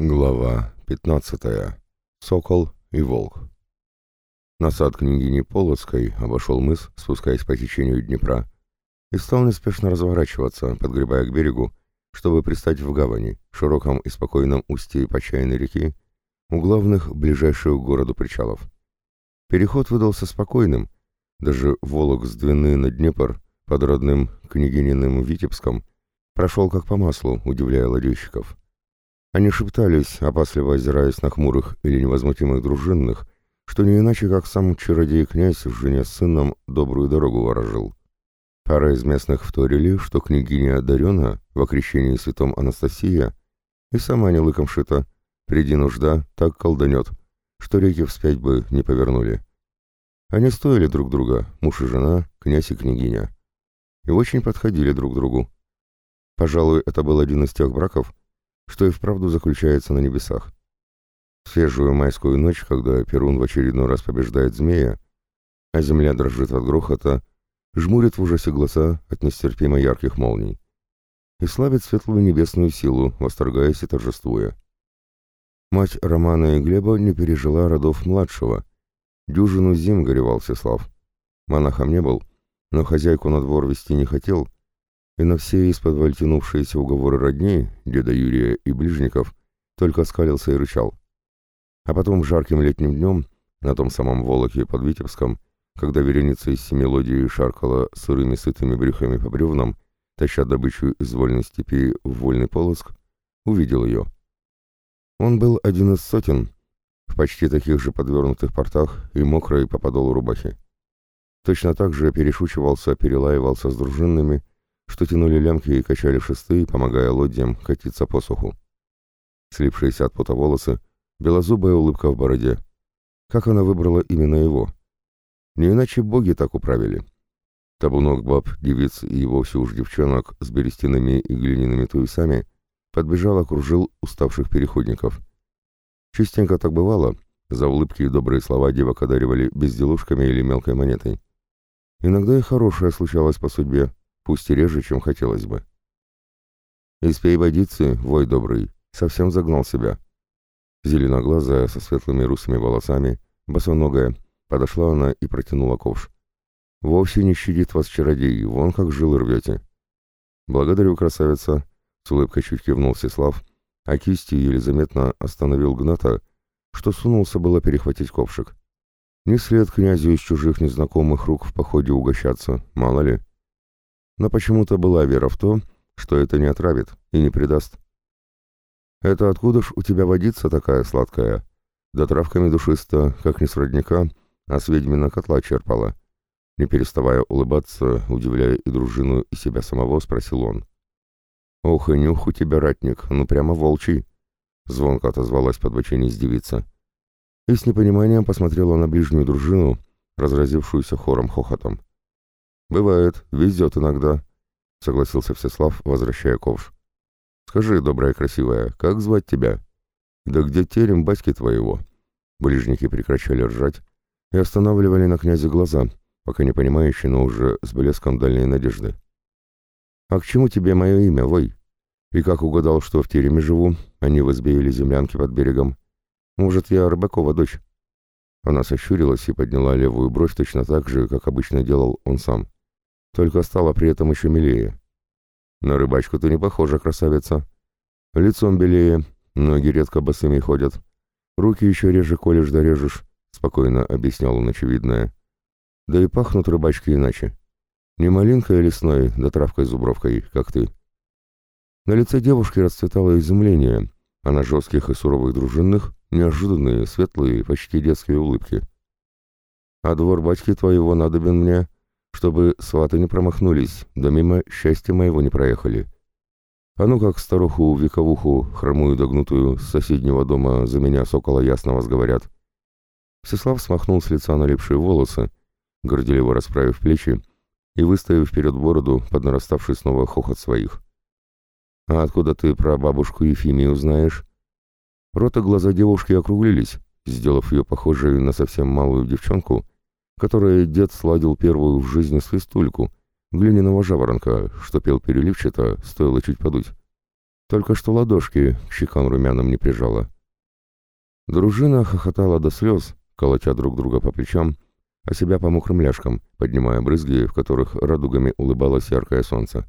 Глава 15. Сокол и волк. Насад княгини Полоцкой обошел мыс, спускаясь по течению Днепра, и стал неспешно разворачиваться, подгребая к берегу, чтобы пристать в гавани, широком и спокойном устье почайной реки, у главных ближайших к городу причалов. Переход выдался спокойным, даже Волок с Двины на Днепр под родным княгининым Витебском прошел как по маслу, удивляя ладейщиков. Они шептались, опасливо озираясь на хмурых или невозмутимых дружинных, что не иначе, как сам чародей-князь жене с сыном добрую дорогу ворожил. Пара из местных вторили, что княгиня одарена в окрещении святом Анастасия, и сама не лыком шита, приди нужда, так колданет, что реки вспять бы не повернули. Они стоили друг друга, муж и жена, князь и княгиня. И очень подходили друг другу. Пожалуй, это был один из тех браков, что и вправду заключается на небесах. В свежую майскую ночь, когда Перун в очередной раз побеждает змея, а земля дрожит от грохота, жмурит в ужасе глаза от нестерпимо ярких молний и славит светлую небесную силу, восторгаясь и торжествуя. Мать Романа и Глеба не пережила родов младшего. Дюжину зим горевал Всеслав. Монахом не был, но хозяйку на двор вести не хотел — и на все из-под тянувшиеся уговоры родней, деда Юрия и ближников, только скалился и рычал. А потом жарким летним днем, на том самом Волоке под Витебском, когда вереница из семилодии шаркала сырыми сытыми брюхами по бревнам, таща добычу из вольной степи в вольный полоск, увидел ее. Он был один из сотен, в почти таких же подвернутых портах и мокрой по подолу рубахи. Точно так же перешучивался, перелаивался с дружинными, что тянули лямки и качали шесты, помогая лодьям катиться по суху. Слипшиеся от пота волосы, белозубая улыбка в бороде. Как она выбрала именно его? Не иначе боги так управили. Табунок баб, девиц и вовсе уж девчонок с берестяными и глиняными туесами подбежал, окружил уставших переходников. Частенько так бывало, за улыбки и добрые слова девок одаривали безделушками или мелкой монетой. Иногда и хорошее случалось по судьбе, пусть и реже, чем хотелось бы. «Испей водицы, вой добрый», совсем загнал себя. Зеленоглазая, со светлыми русыми волосами, босоногая, подошла она и протянула ковш. «Вовсе не щадит вас чародей, вон как жилы рвете». «Благодарю, красавица», — с улыбкой чуть кивнул Сеслав, а кисти еле заметно остановил Гната, что сунулся было перехватить ковшик. Не след князю из чужих незнакомых рук в походе угощаться, мало ли но почему-то была вера в то, что это не отравит и не предаст. «Это откуда ж у тебя водица такая сладкая?» Да травками душисто, как не с родника, а с ведьмина котла черпала. Не переставая улыбаться, удивляя и дружину, и себя самого, спросил он. «Ох и нюх у тебя, ратник, ну прямо волчий!» Звонко отозвалась подбоченись девица. И с непониманием посмотрела на ближнюю дружину, разразившуюся хором хохотом. «Бывает, везет иногда», — согласился Всеслав, возвращая ковш. «Скажи, добрая красивая, как звать тебя?» «Да где терем батьки твоего?» Ближники прекращали ржать и останавливали на князе глаза, пока не понимающие, но уже с блеском дальней надежды. «А к чему тебе мое имя, Вой? И как угадал, что в тереме живу, а не в землянке под берегом? Может, я Рыбакова дочь?» Она сощурилась и подняла левую бровь точно так же, как обычно делал он сам только стала при этом еще милее. На рыбачку ты не похожа, красавица. Лицом белее, ноги редко босыми ходят. Руки еще реже колешь да режешь, спокойно объяснял он очевидное. Да и пахнут рыбачки иначе. Не малинкой лесной, да травкой-зубровкой, как ты. На лице девушки расцветало изумление, а на жестких и суровых дружинных неожиданные, светлые, почти детские улыбки. «А двор батьки твоего надобен мне, чтобы сваты не промахнулись, да мимо счастья моего не проехали. А ну как старуху-вековуху, хромую догнутую, с соседнего дома за меня сокола ясного сговорят. Всеслав смахнул с лица налипшие волосы, горделиво расправив плечи и выставив вперед бороду под нараставший снова хохот своих. «А откуда ты про бабушку Ефимию знаешь?» Рот и глаза девушки округлились, сделав ее похожей на совсем малую девчонку — которой дед сладил первую в жизни свистульку, глиняного жаворонка, что пел переливчато, стоило чуть подуть. Только что ладошки к щекам румяным не прижала. Дружина хохотала до слез, колотя друг друга по плечам, а себя по мокрым ляжкам, поднимая брызги, в которых радугами улыбалось яркое солнце.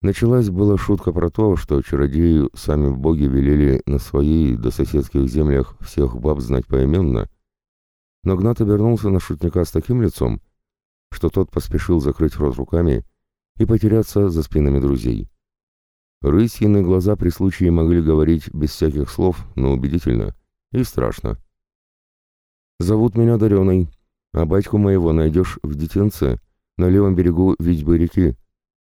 Началась была шутка про то, что чародею сами боги велели на своей до соседских землях всех баб знать поименно, но Гнат обернулся на шутника с таким лицом, что тот поспешил закрыть рот руками и потеряться за спинами друзей. Рысьины глаза при случае могли говорить без всяких слов, но убедительно и страшно. «Зовут меня Дареной, а батьку моего найдешь в Детенце, на левом берегу Витьбы реки.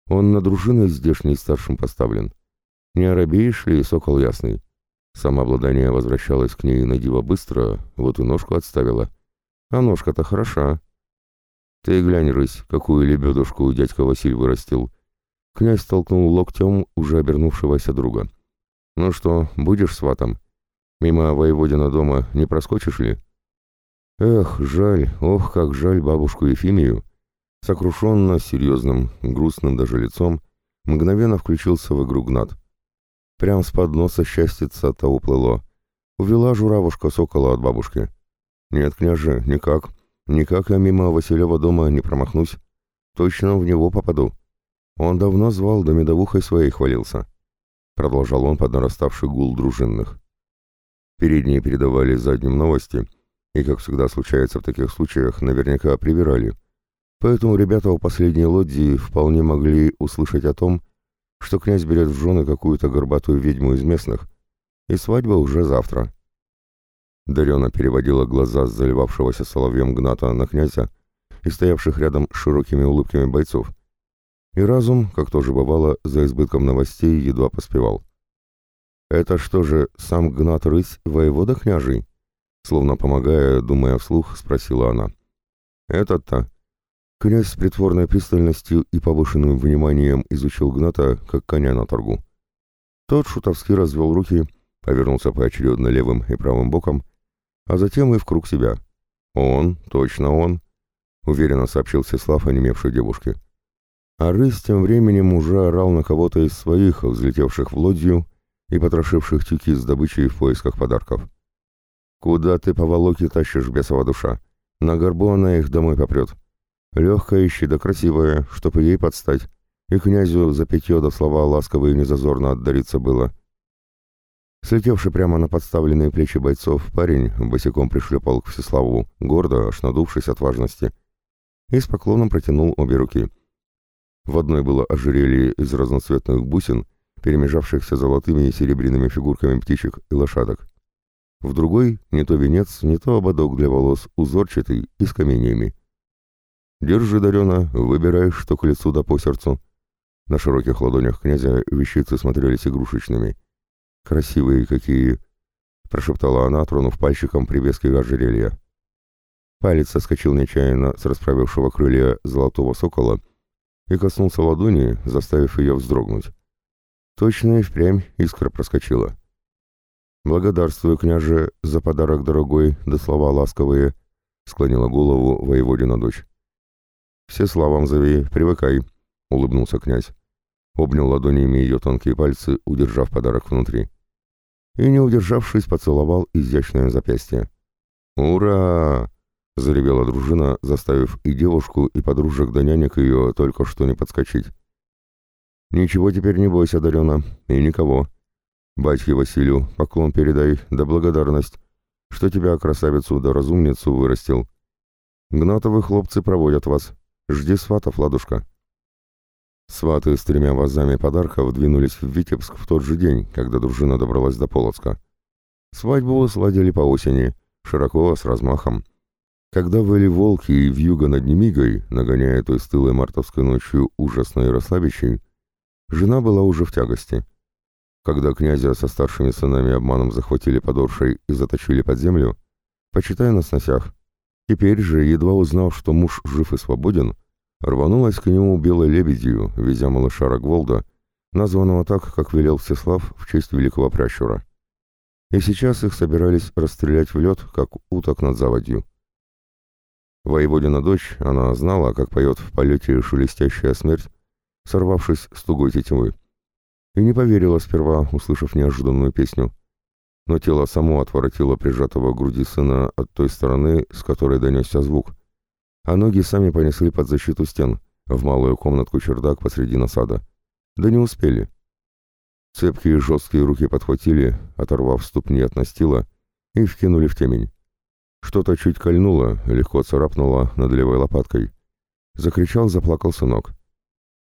Он на дружиной здешней старшим поставлен. Не оробеешь ли, сокол ясный?» Самообладание возвращалось к ней на диво быстро, вот и ножку отставила. А ножка-то хороша. Ты глянь, рысь, какую лебедушку дядька Василь вырастил. Князь толкнул локтем уже обернувшегося друга. Ну что, будешь сватом? Мимо воеводина дома не проскочишь ли? Эх, жаль, ох, как жаль бабушку Ефимию. Сокрушенно, серьезным, грустным даже лицом, мгновенно включился в игру Гнат. Прям с подноса счастьица-то уплыло. Увела журавушка сокола от бабушки. Нет, княже, никак. Никак я мимо Василева дома не промахнусь. Точно в него попаду. Он давно звал, да медовухой своей хвалился. Продолжал он под нараставший гул дружинных. Передние передавали задним новости — и, как всегда случается в таких случаях, наверняка привирали. Поэтому ребята у последней лодии вполне могли услышать о том, что князь берет в жены какую-то горбатую ведьму из местных, и свадьба уже завтра. Дарена переводила глаза с заливавшегося соловьем Гната на князя и стоявших рядом с широкими улыбками бойцов. И разум, как тоже бывало, за избытком новостей едва поспевал. «Это что же, сам Гнат Рысь, воевода княжий?» Словно помогая, думая вслух, спросила она. «Этот-то?» Князь с притворной пристальностью и повышенным вниманием изучил Гната, как коня на торгу. Тот шутовски развел руки, повернулся поочередно левым и правым боком, а затем и в круг себя. «Он, точно он», — уверенно сообщил Сеслав онемевшей девушке. А рысь тем временем уже орал на кого-то из своих, взлетевших в лодью и потрошивших тюки с добычей в поисках подарков. «Куда ты поволоки тащишь, бесова душа? На горбу она их домой попрет. Легкая ищи да красивая, чтоб ей подстать. И князю за питье до слова ласковые незазорно отдариться было». Слетевший прямо на подставленные плечи бойцов, парень босиком пришлепал к Всеславу, гордо, аж надувшись от важности, и с поклоном протянул обе руки. В одной было ожерелье из разноцветных бусин, перемежавшихся золотыми и серебряными фигурками птичек и лошадок. В другой — не то венец, не то ободок для волос, узорчатый и с каменьями. «Держи, Дарена, выбирай, что к лицу да по сердцу». На широких ладонях князя вещицы смотрелись игрушечными. «Красивые какие!» — прошептала она, тронув пальчиком привески ожерелья. Палец соскочил нечаянно с расправившего крылья золотого сокола и коснулся ладони, заставив ее вздрогнуть. Точно и впрямь искра проскочила. «Благодарствую, княже, за подарок дорогой, да слова ласковые», — склонила голову воеводина дочь. «Все славам зови, привыкай», — улыбнулся князь. Обнял ладонями ее тонкие пальцы, удержав подарок внутри. И, не удержавшись, поцеловал изящное запястье. «Ура!» — заревела дружина, заставив и девушку, и подружек да нянек ее только что не подскочить. «Ничего теперь не бойся, Дарена, и никого», Батьке Василию поклон передай, да благодарность, что тебя, красавицу да разумницу, вырастил. Гнатовы хлопцы проводят вас. Жди сватов, ладушка». Сваты с тремя вазами подарков двинулись в Витебск в тот же день, когда дружина добралась до Полоцка. Свадьбу сладили по осени, широко, с размахом. Когда выли волки и вьюга над Немигой, нагоняя той стылой мартовской ночью ужасной расслабящей, жена была уже в тягости. Когда князя со старшими сынами обманом захватили подоршей и заточили под землю, почитая на сносях, теперь же, едва узнав, что муж жив и свободен, рванулась к нему белой лебедью, везя малыша Рогволда, названного так, как велел Всеслав в честь великого пращура. И сейчас их собирались расстрелять в лед, как уток над заводью. Воеводина дочь, она знала, как поет в полете шелестящая смерть, сорвавшись с тугой тетивы. и не поверила сперва, услышав неожиданную песню. Но тело само отворотило прижатого к груди сына от той стороны, с которой донесся звук, а ноги сами понесли под защиту стен, в малую комнатку чердак посреди насада. Да не успели. Цепкие жесткие руки подхватили, оторвав ступни от настила, и вкинули в темень. Что-то чуть кольнуло, легко царапнуло над левой лопаткой. Закричал, заплакал сынок.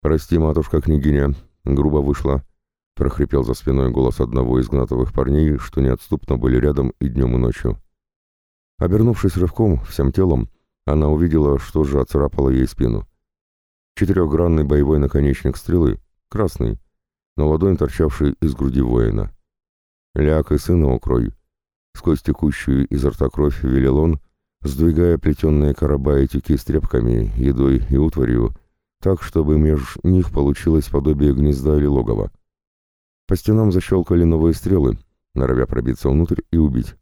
«Прости, матушка-княгиня, грубо вышла», — прохрипел за спиной голос одного из гнатовых парней, что неотступно были рядом и днем, и ночью. Обернувшись рывком, всем телом, она увидела, что же оцарапало ей спину. Четырехгранный боевой наконечник стрелы, красный, на ладонь торчавший из груди воина. «Ляг и сына укрой», сквозь текущую изо рта кровь велел он, сдвигая плетенные короба и тюки с тряпками, едой и утварью, так, чтобы меж них получилось подобие гнезда или логова. По стенам защелкали новые стрелы, норовя пробиться внутрь и убить.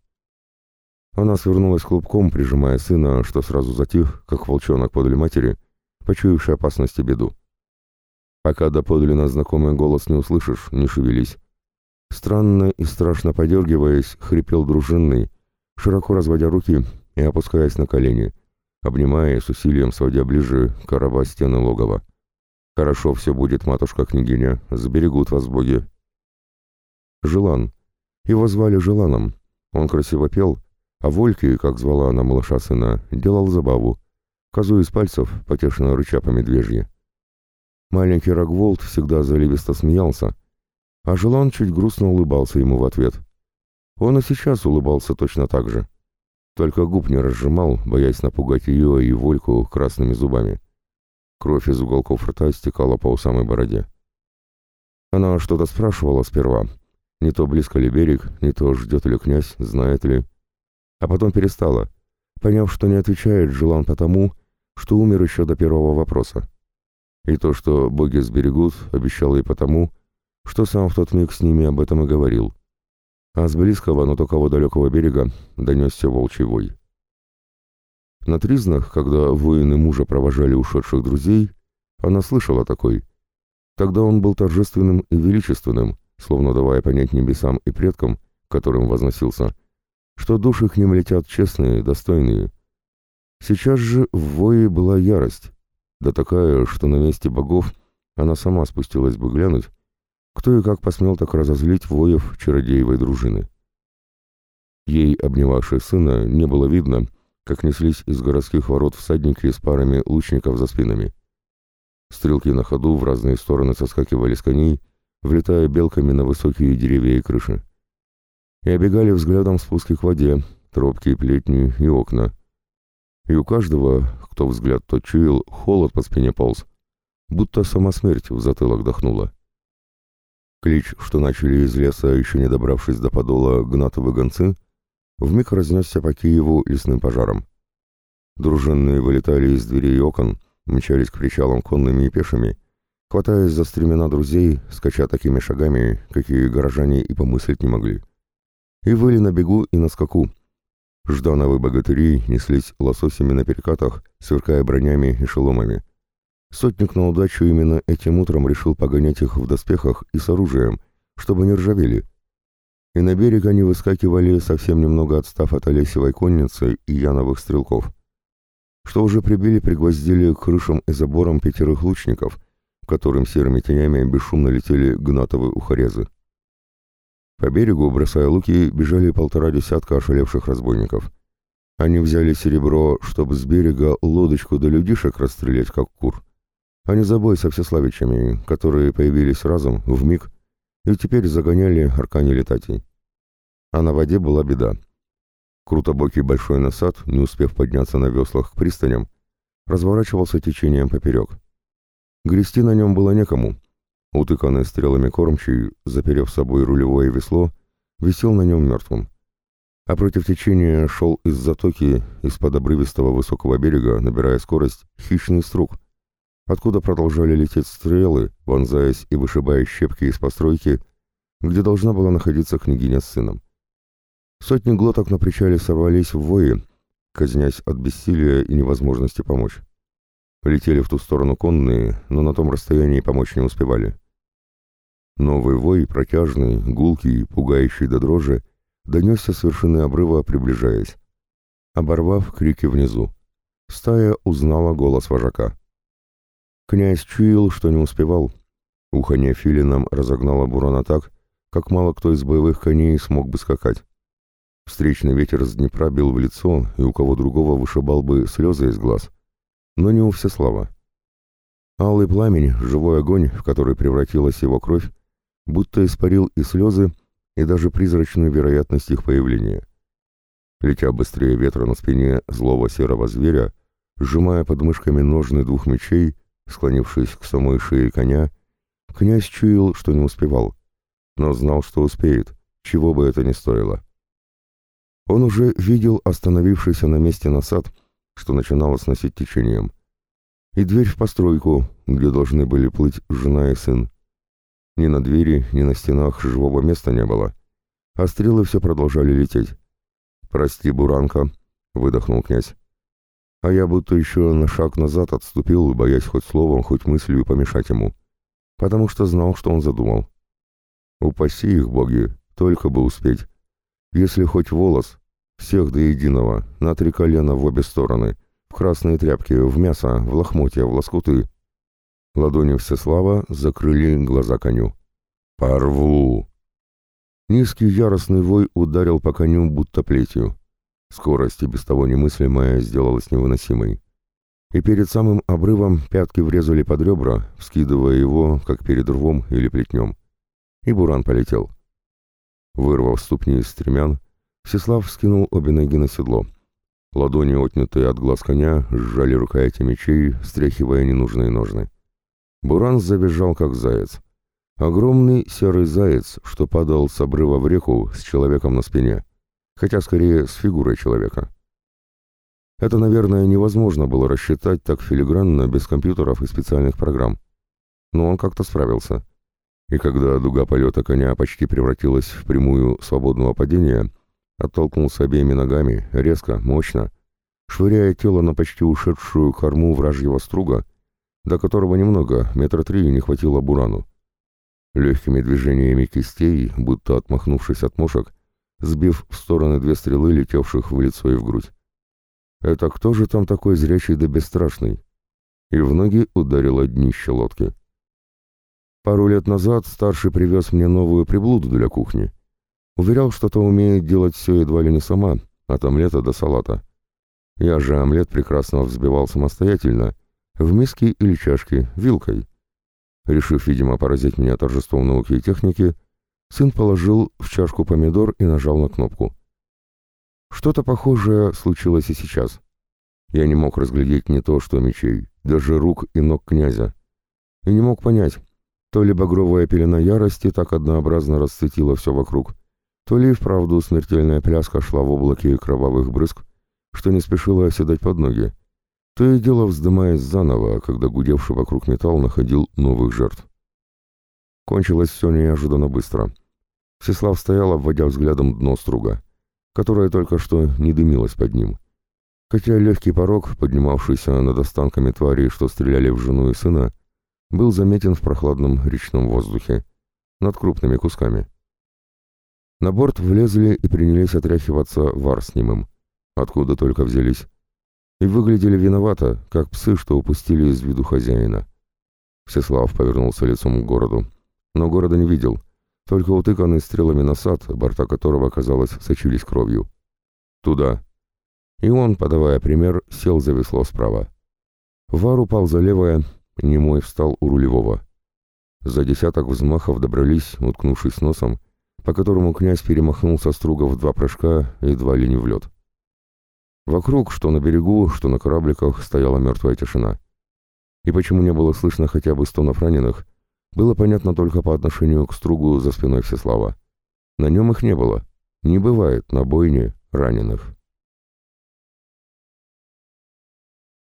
Она свернулась клубком, прижимая сына, что сразу затих, как волчонок подле матери, почуявший опасность и беду. Пока доподлинно знакомый голос не услышишь, не шевелись. Странно и страшно подергиваясь, хрипел дружинный, широко разводя руки и опускаясь на колени, обнимая с усилием сводя ближе короба стены логова. «Хорошо все будет, матушка-княгиня, заберегут вас боги». Желан. Его звали Желаном. Он красиво пел, а Вольки, как звала она малыша сына, делал забаву. Козу из пальцев, потешно рыча по медвежье. Маленький Рогволд всегда заливисто смеялся, а Желан чуть грустно улыбался ему в ответ. Он и сейчас улыбался точно так же. Только губ не разжимал, боясь напугать ее и Вольку красными зубами. Кровь из уголков рта стекала по самой бороде. Она что-то спрашивала сперва. Не то близко ли берег, не то ждет ли князь, знает ли. А потом перестала, поняв, что не отвечает Желан потому, что умер еще до первого вопроса. И то, что боги сберегут, обещал ей потому, что сам в тот миг с ними об этом и говорил. А с близкого, но такого далекого берега донесся волчий вой. На тризнах, когда воины мужа провожали ушедших друзей, она слышала такой. Тогда он был торжественным и величественным, словно давая понять небесам и предкам, которым возносился, что души к ним летят честные, достойные. Сейчас же в вое была ярость, да такая, что на месте богов она сама спустилась бы глянуть, кто и как посмел так разозлить воев чародеевой дружины. Ей, обнимавшей сына, не было видно, как неслись из городских ворот всадники с парами лучников за спинами. Стрелки на ходу в разные стороны соскакивали с коней, влетая белками на высокие деревья и крыши. И обегали взглядом спуски к воде, тропки, плетни и окна. И у каждого, кто взгляд тот чуял, холод по спине полз, будто сама смерть в затылок дохнула. Клич, что начали из леса, еще не добравшись до подола гнатовы гонцы, вмиг разнесся по Киеву лесным пожаром. Дружинные вылетали из дверей и окон, мчались к причалам конными и пешими, хватаясь за стремена друзей, скача такими шагами, какие горожане и помыслить не могли. И выли на бегу и на скаку. Ждановы богатыри неслись лососями на перекатах, сверкая бронями и шеломами. Сотник на удачу именно этим утром решил погонять их в доспехах и с оружием, чтобы не ржавели. И на берег они выскакивали, совсем немного отстав от Олесевой конницы и Яновых стрелков, что уже прибили пригвоздили к крышам и заборам пятерых лучников, которым серыми тенями бесшумно летели гнатовые ухарезы. По берегу, бросая луки, бежали полтора десятка ошалевших разбойников. Они взяли серебро, чтобы с берега лодочку до людишек расстрелять, как кур а не со всеславичами, которые появились разом, в миг, и теперь загоняли аркани летатей. А на воде была беда. Крутобокий большой насад, не успев подняться на веслах к пристаням, разворачивался течением поперек. Грести на нем было некому. Утыканный стрелами кормчий, заперев собой рулевое весло, висел на нем мертвым. А против течения шел из затоки, из-под обрывистого высокого берега, набирая скорость, хищный струк, откуда продолжали лететь стрелы, вонзаясь и вышибая щепки из постройки, где должна была находиться княгиня с сыном. Сотни глоток на причале сорвались в вои, казнясь от бессилия и невозможности помочь. Полетели в ту сторону конные, но на том расстоянии помочь не успевали. Новый вой, протяжный, гулкий, пугающий до дрожи, донесся с вершины обрыва, приближаясь. Оборвав крики внизу, стая узнала голос вожака. Князь чуял, что не успевал. Уханье филином разогнало Бурана так, как мало кто из боевых коней смог бы скакать. Встречный ветер с Днепра бил в лицо, и у кого другого вышибал бы слезы из глаз. Но не у Всеслава. Алый пламень, живой огонь, в который превратилась его кровь, будто испарил и слезы, и даже призрачную вероятность их появления. Летя быстрее ветра на спине злого серого зверя, сжимая под мышками ножны двух мечей, склонившись к самой шее коня, князь чуял, что не успевал, но знал, что успеет, чего бы это ни стоило. Он уже видел остановившийся на месте насад, что начинало сносить течением, и дверь в постройку, где должны были плыть жена и сын. Ни на двери, ни на стенах живого места не было, а стрелы все продолжали лететь. «Прости, Буранка», — выдохнул князь. А я будто еще на шаг назад отступил, боясь хоть словом, хоть мыслью помешать ему, потому что знал, что он задумал. Упаси их, боги, только бы успеть. Если хоть волос, всех до единого, на три колена в обе стороны, в красные тряпки, в мясо, в лохмотья, в лоскуты. Ладони Всеслава закрыли глаза коню. «Порву!» Низкий яростный вой ударил по коню будто плетью. Скорость и без того немыслимая сделалась невыносимой. И перед самым обрывом пятки врезали под ребра, вскидывая его, как перед рвом или плетнем. И буран полетел. Вырвав ступни из стремян, Всеслав скинул обе ноги на седло. Ладони, отнятые от глаз коня, сжали рукояти мечей, стряхивая ненужные ножны. Буран завизжал, как заяц. Огромный серый заяц, что падал с обрыва в реку с человеком на спине, хотя скорее с фигурой человека. Это, наверное, невозможно было рассчитать так филигранно без компьютеров и специальных программ. Но он как-то справился. И когда дуга полета коня почти превратилась в прямую свободного падения, оттолкнулся обеими ногами, резко, мощно, швыряя тело на почти ушедшую корму вражьего струга, до которого немного, метра три, не хватило бурану. Легкими движениями кистей, будто отмахнувшись от мушек, сбив в стороны две стрелы, летевших в лицо и в грудь. Это кто же там такой зрячий да бесстрашный? И в ноги ударило днище лодки. Пару лет назад старший привез мне новую приблуду для кухни — Уверял, что-то умеет делать все едва ли не сама, от омлета до салата. Я же омлет прекрасно взбивал самостоятельно, в миске или чашке, вилкой. Решив, видимо, поразить меня торжеством науки и техники, сын положил в чашку помидор и нажал на кнопку. Что-то похожее случилось и сейчас. Я не мог разглядеть не то что мечей, даже рук и ног князя. И не мог понять, то ли багровая пелена ярости так однообразно расцветила все вокруг, то ли вправду смертельная пляска шла в облаке кровавых брызг, что не спешило оседать под ноги, то и дело вздымаясь заново, когда гудевший вокруг металл находил новых жертв. Кончилось все неожиданно быстро. Всеслав стоял, обводя взглядом дно струга, которое только что не дымилось под ним. Хотя легкий порог, поднимавшийся над останками тварей, что стреляли в жену и сына, был заметен в прохладном речном воздухе, над крупными кусками. На борт влезли и принялись отряхиваться вар с немым. Откуда только взялись. И выглядели виновато, как псы, что упустили из виду хозяина. Всеслав повернулся лицом к городу. Но города не видел. Только утыканный стрелами насад, борта которого, казалось, сочились кровью. Туда. И он, подавая пример, сел за весло справа. Вар упал за левое, немой встал у рулевого. За десяток взмахов добрались, уткнувшись носом, по которому князь перемахнул со струга в два прыжка, едва ли не в лед. Вокруг, что на берегу, что на корабликах, стояла мертвая тишина. И почему не было слышно хотя бы стонов раненых, было понятно только по отношению к стругу за спиной Всеслава. На нем их не было. Не бывает на бойне раненых.